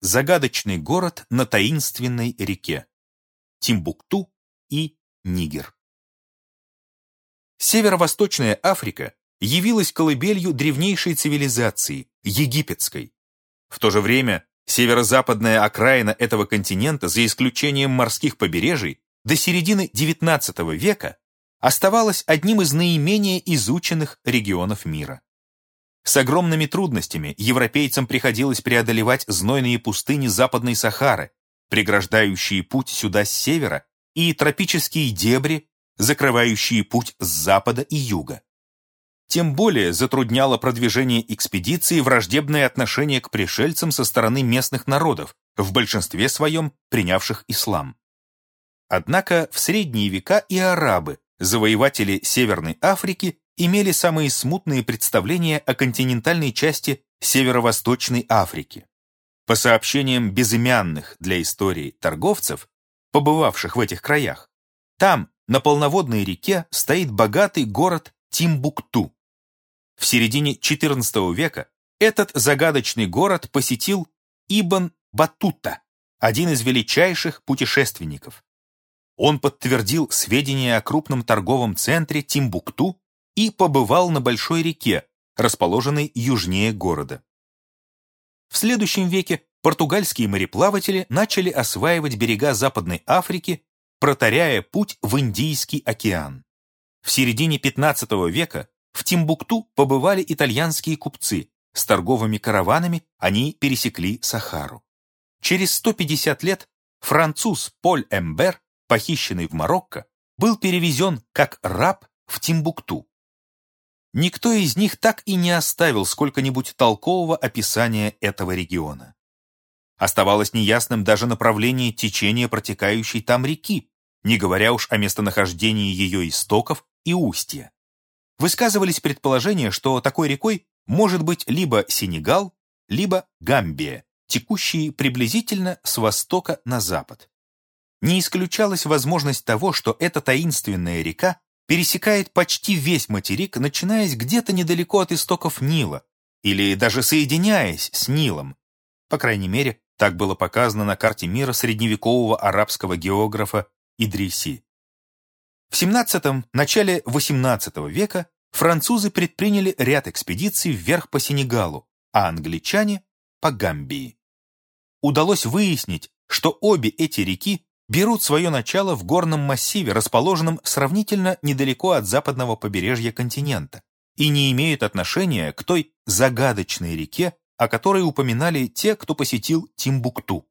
загадочный город на таинственной реке. Тимбукту и Нигер. Северо-восточная Африка явилась колыбелью древнейшей цивилизации, египетской. В то же время северо-западная окраина этого континента, за исключением морских побережий, до середины XIX века оставалась одним из наименее изученных регионов мира. С огромными трудностями европейцам приходилось преодолевать знойные пустыни Западной Сахары, преграждающие путь сюда с севера, и тропические дебри, закрывающие путь с запада и юга. Тем более затрудняло продвижение экспедиции враждебное отношение к пришельцам со стороны местных народов, в большинстве своем принявших ислам. Однако в средние века и арабы, завоеватели Северной Африки, имели самые смутные представления о континентальной части Северо-Восточной Африки. По сообщениям безымянных для истории торговцев, побывавших в этих краях, там, на полноводной реке, стоит богатый город Тимбукту. В середине XIV века этот загадочный город посетил Ибн Батута, один из величайших путешественников. Он подтвердил сведения о крупном торговом центре Тимбукту и побывал на большой реке, расположенной южнее города. В следующем веке португальские мореплаватели начали осваивать берега Западной Африки, протаряя путь в Индийский океан. В середине 15 века в Тимбукту побывали итальянские купцы, с торговыми караванами они пересекли Сахару. Через 150 лет француз Поль Эмбер, похищенный в Марокко, был перевезен как раб в Тимбукту. Никто из них так и не оставил сколько-нибудь толкового описания этого региона. Оставалось неясным даже направление течения протекающей там реки, не говоря уж о местонахождении ее истоков и устья. Высказывались предположения, что такой рекой может быть либо Сенегал, либо Гамбия, текущие приблизительно с востока на запад. Не исключалась возможность того, что эта таинственная река пересекает почти весь материк, начинаясь где-то недалеко от истоков Нила, или даже соединяясь с Нилом. По крайней мере, так было показано на карте мира средневекового арабского географа Идриси. В XVII – начале XVIII века французы предприняли ряд экспедиций вверх по Сенегалу, а англичане – по Гамбии. Удалось выяснить, что обе эти реки берут свое начало в горном массиве, расположенном сравнительно недалеко от западного побережья континента, и не имеют отношения к той загадочной реке, о которой упоминали те, кто посетил Тимбукту.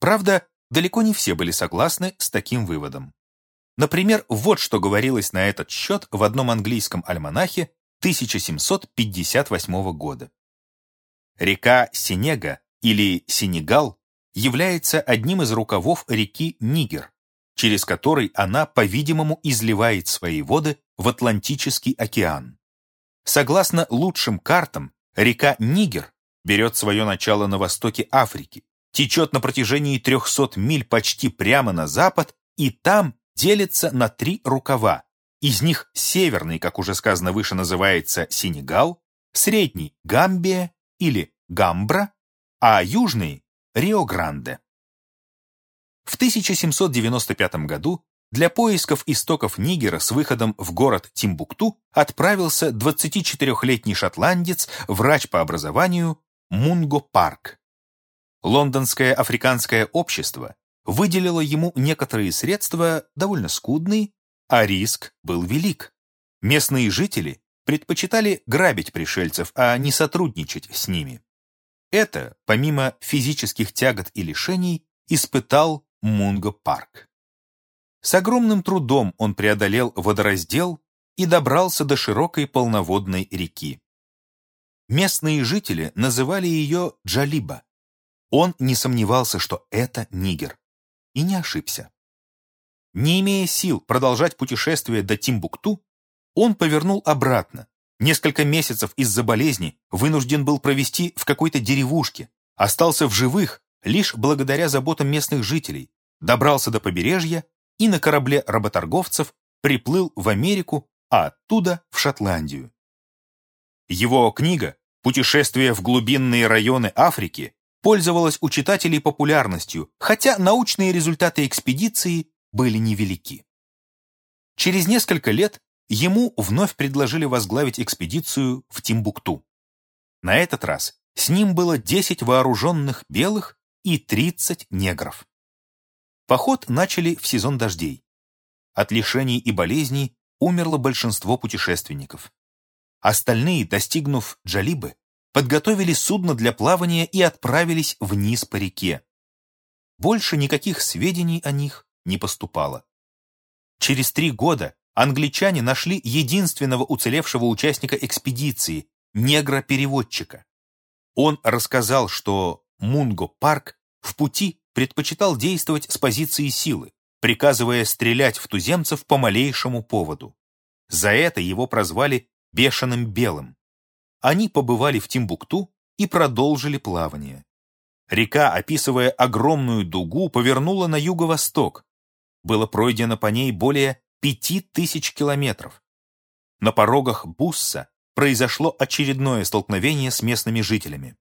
Правда, далеко не все были согласны с таким выводом. Например, вот что говорилось на этот счет в одном английском альманахе 1758 года. Река Сенега или Сенегал является одним из рукавов реки Нигер, через который она, по-видимому, изливает свои воды в Атлантический океан. Согласно лучшим картам, река Нигер берет свое начало на востоке Африки, течет на протяжении 300 миль почти прямо на запад и там делится на три рукава. Из них северный, как уже сказано выше, называется Сенегал, средний – Гамбия или Гамбра, а южный Рио-Гранде. В 1795 году для поисков истоков Нигера с выходом в город Тимбукту отправился 24-летний шотландец, врач по образованию Мунго Парк. Лондонское африканское общество выделило ему некоторые средства, довольно скудные, а риск был велик. Местные жители предпочитали грабить пришельцев, а не сотрудничать с ними. Это, помимо физических тягот и лишений, испытал Мунго Парк. С огромным трудом он преодолел водораздел и добрался до широкой полноводной реки. Местные жители называли ее Джалиба. Он не сомневался, что это Нигер. И не ошибся. Не имея сил продолжать путешествие до Тимбукту, он повернул обратно, Несколько месяцев из-за болезни вынужден был провести в какой-то деревушке, остался в живых лишь благодаря заботам местных жителей, добрался до побережья и на корабле работорговцев приплыл в Америку, а оттуда в Шотландию. Его книга «Путешествие в глубинные районы Африки» пользовалась у читателей популярностью, хотя научные результаты экспедиции были невелики. Через несколько лет ему вновь предложили возглавить экспедицию в Тимбукту. На этот раз с ним было 10 вооруженных белых и 30 негров. Поход начали в сезон дождей. От лишений и болезней умерло большинство путешественников. Остальные, достигнув Джалибы, подготовили судно для плавания и отправились вниз по реке. Больше никаких сведений о них не поступало. Через три года англичане нашли единственного уцелевшего участника экспедиции, негра-переводчика. Он рассказал, что Мунго Парк в пути предпочитал действовать с позиции силы, приказывая стрелять в туземцев по малейшему поводу. За это его прозвали «бешеным белым». Они побывали в Тимбукту и продолжили плавание. Река, описывая огромную дугу, повернула на юго-восток. Было пройдено по ней более пяти тысяч километров. На порогах Бусса произошло очередное столкновение с местными жителями.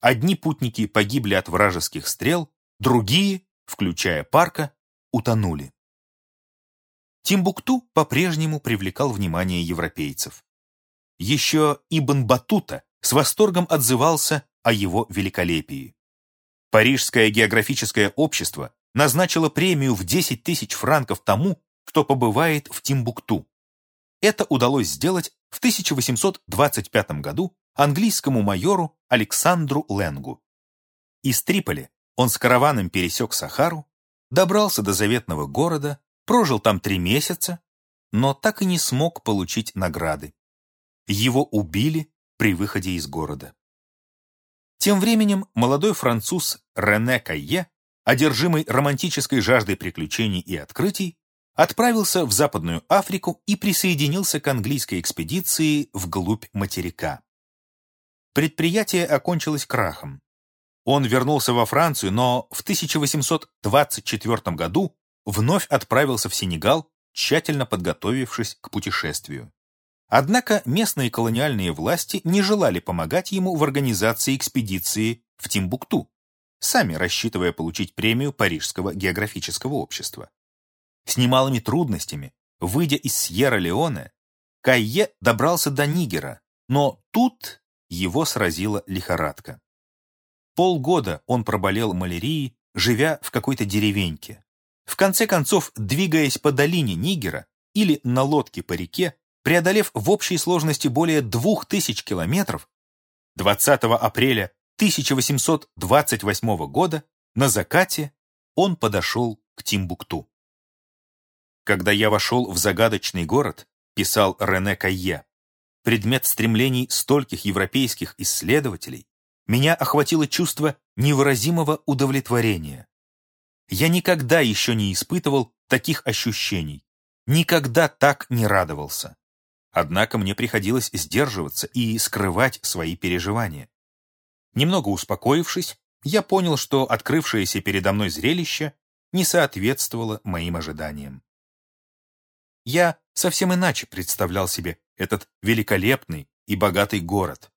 Одни путники погибли от вражеских стрел, другие, включая Парка, утонули. Тимбукту по-прежнему привлекал внимание европейцев. Еще Ибн Батута с восторгом отзывался о его великолепии. Парижское географическое общество назначило премию в 10 тысяч франков тому, кто побывает в Тимбукту. Это удалось сделать в 1825 году английскому майору Александру Ленгу. Из Триполи он с караваном пересек Сахару, добрался до заветного города, прожил там три месяца, но так и не смог получить награды. Его убили при выходе из города. Тем временем молодой француз Рене Кайе, одержимый романтической жаждой приключений и открытий, отправился в Западную Африку и присоединился к английской экспедиции вглубь материка. Предприятие окончилось крахом. Он вернулся во Францию, но в 1824 году вновь отправился в Сенегал, тщательно подготовившись к путешествию. Однако местные колониальные власти не желали помогать ему в организации экспедиции в Тимбукту, сами рассчитывая получить премию Парижского географического общества. С немалыми трудностями, выйдя из Сьерра-Леоне, Кайе добрался до Нигера, но тут его сразила лихорадка. Полгода он проболел малярией, живя в какой-то деревеньке. В конце концов, двигаясь по долине Нигера или на лодке по реке, преодолев в общей сложности более двух тысяч километров, 20 апреля 1828 года на закате он подошел к Тимбукту. Когда я вошел в загадочный город, писал Рене Кайе, предмет стремлений стольких европейских исследователей, меня охватило чувство невыразимого удовлетворения. Я никогда еще не испытывал таких ощущений, никогда так не радовался. Однако мне приходилось сдерживаться и скрывать свои переживания. Немного успокоившись, я понял, что открывшееся передо мной зрелище не соответствовало моим ожиданиям. Я совсем иначе представлял себе этот великолепный и богатый город.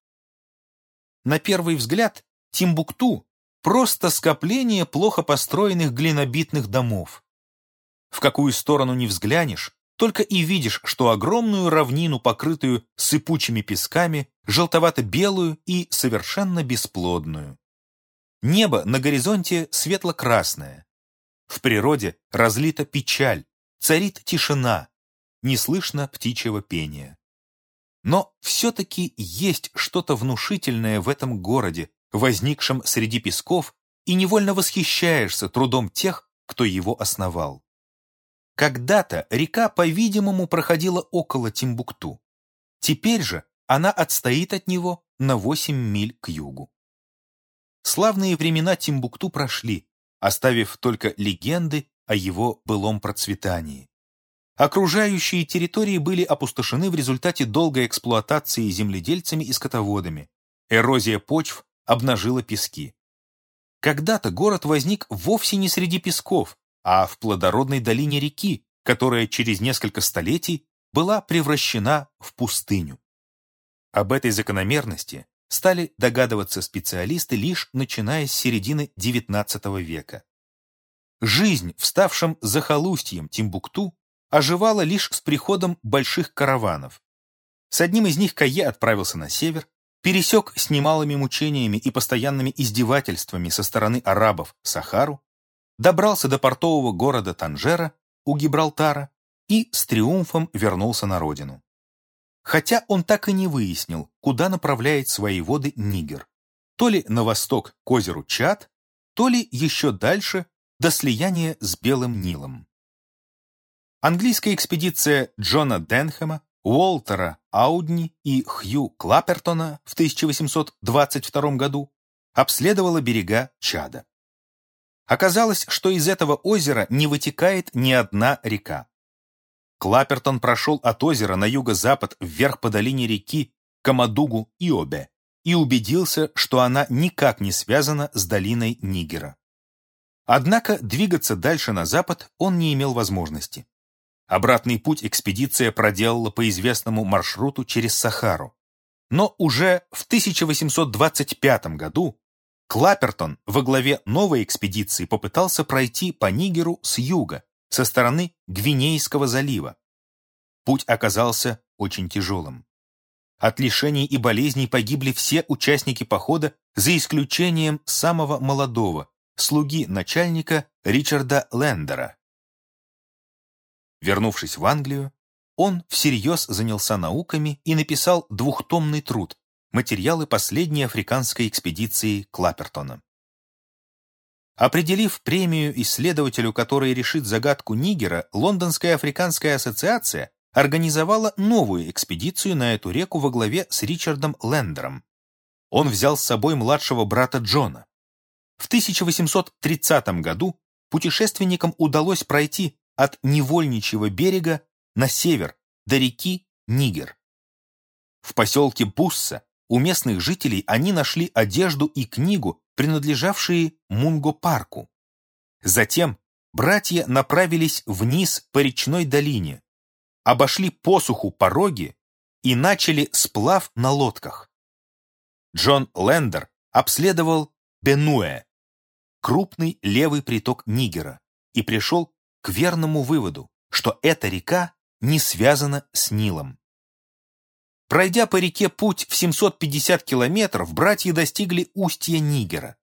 На первый взгляд, Тимбукту – просто скопление плохо построенных глинобитных домов. В какую сторону ни взглянешь, только и видишь, что огромную равнину, покрытую сыпучими песками, желтовато-белую и совершенно бесплодную. Небо на горизонте светло-красное. В природе разлита печаль, царит тишина, не слышно птичьего пения. Но все-таки есть что-то внушительное в этом городе, возникшем среди песков, и невольно восхищаешься трудом тех, кто его основал. Когда-то река, по-видимому, проходила около Тимбукту. Теперь же она отстоит от него на 8 миль к югу. Славные времена Тимбукту прошли, оставив только легенды о его былом процветании. Окружающие территории были опустошены в результате долгой эксплуатации земледельцами и скотоводами. Эрозия почв обнажила пески. Когда-то город возник вовсе не среди песков, а в плодородной долине реки, которая через несколько столетий была превращена в пустыню. Об этой закономерности стали догадываться специалисты лишь начиная с середины XIX века. Жизнь в ставшем захолустьем Тимбукту оживала лишь с приходом больших караванов. С одним из них Кае отправился на север, пересек с немалыми мучениями и постоянными издевательствами со стороны арабов Сахару, добрался до портового города Танжера у Гибралтара и с триумфом вернулся на родину. Хотя он так и не выяснил, куда направляет свои воды Нигер. То ли на восток к озеру Чад, то ли еще дальше до слияния с Белым Нилом. Английская экспедиция Джона Денхэма Уолтера Аудни и Хью Клапертона в 1822 году обследовала берега Чада. Оказалось, что из этого озера не вытекает ни одна река. Клапертон прошел от озера на юго-запад вверх по долине реки Камадугу-Иобе и убедился, что она никак не связана с долиной Нигера. Однако двигаться дальше на запад он не имел возможности. Обратный путь экспедиция проделала по известному маршруту через Сахару. Но уже в 1825 году Клапертон во главе новой экспедиции попытался пройти по Нигеру с юга, со стороны Гвинейского залива. Путь оказался очень тяжелым. От лишений и болезней погибли все участники похода, за исключением самого молодого, слуги начальника Ричарда Лендера. Вернувшись в Англию, он всерьез занялся науками и написал двухтомный труд «Материалы последней африканской экспедиции Клапертона». Определив премию исследователю, который решит загадку Нигера, Лондонская африканская ассоциация организовала новую экспедицию на эту реку во главе с Ричардом Лендером. Он взял с собой младшего брата Джона. В 1830 году путешественникам удалось пройти от невольничьего берега на север до реки Нигер. В поселке Бусса у местных жителей они нашли одежду и книгу, принадлежавшие Мунго-парку. Затем братья направились вниз по речной долине, обошли посуху пороги и начали сплав на лодках. Джон Лендер обследовал Бенуэ, крупный левый приток Нигера, и пришел к верному выводу, что эта река не связана с Нилом. Пройдя по реке путь в 750 километров, братья достигли устья Нигера.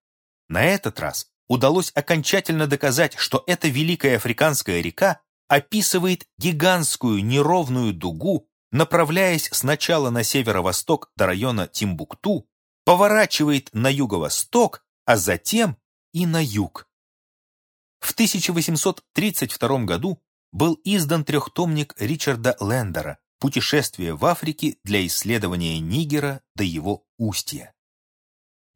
На этот раз удалось окончательно доказать, что эта великая африканская река описывает гигантскую неровную дугу, направляясь сначала на северо-восток до района Тимбукту, поворачивает на юго-восток, а затем и на юг. В 1832 году был издан трехтомник Ричарда Лендера «Путешествие в Африке для исследования Нигера до его устья».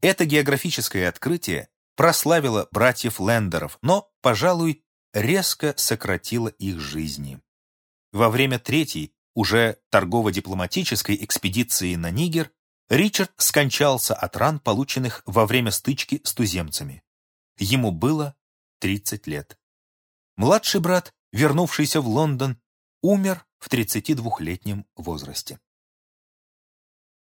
Это географическое открытие прославило братьев Лендеров, но, пожалуй, резко сократило их жизни. Во время третьей, уже торгово-дипломатической экспедиции на Нигер, Ричард скончался от ран, полученных во время стычки с туземцами. Ему было 30 лет. Младший брат, вернувшийся в Лондон, умер в 32-летнем возрасте.